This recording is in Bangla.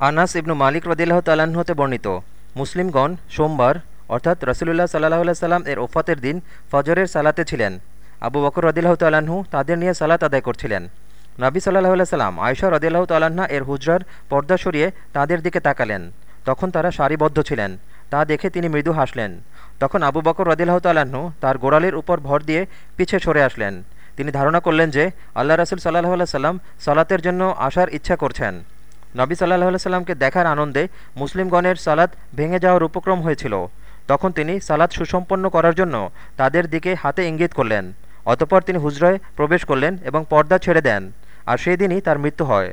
আনাস ইবনু মালিক রদিল্লাহ তাল্লাহ্ন হতে বর্ণিত। মুসলিমগণ সোমবার, অর্থাৎ রসুলুল্লাহ সাল্লাহ সাল্লাম এর ওফাতের দিন ফজরের সালাতে ছিলেন। আবু বকর রদিল্লাহ তাল্লাহ্ন তাদের নিয়ে সালাত আদায় করছিলেন। নবী সাল্লাহ সাল্লাম আয়সা রদিল্লাহ তাল্লাহ্না এর হুজরার পর্দা সরিয়ে তাদের দিকে তাকালেন। তখন তারা সারিবদ্ধ ছিলেন। তা দেখে তিনি মৃদু হাসলেন। তখন আবু বকর রদিল্লাহ তাল্লাহ্ন তার গোড়ালির উপর ভর দিয়ে পিছে সরে আসলেন। তিনি ধারণা করলেন যে, আল্লাহ রসুল সাল্লাহ সাল্লাম সালাতের জন্য আসার ইচ্ছা করছেন। নবী সাল্লাহ সাল্লামকে দেখার আনন্দে মুসলিমগণের সালাদ ভেঙে যাওয়ার উপক্রম হয়েছিল। তখন তিনি সালাদ সুসম্পন্ন করার জন্য তাদের দিকে হাতে ইঙ্গিত করলেন। অতপর তিনি হুজরায় প্রবেশ করলেন এবং পর্দা ছেড়ে দেন, আর সেই দিনই তার মৃত্যু হয়।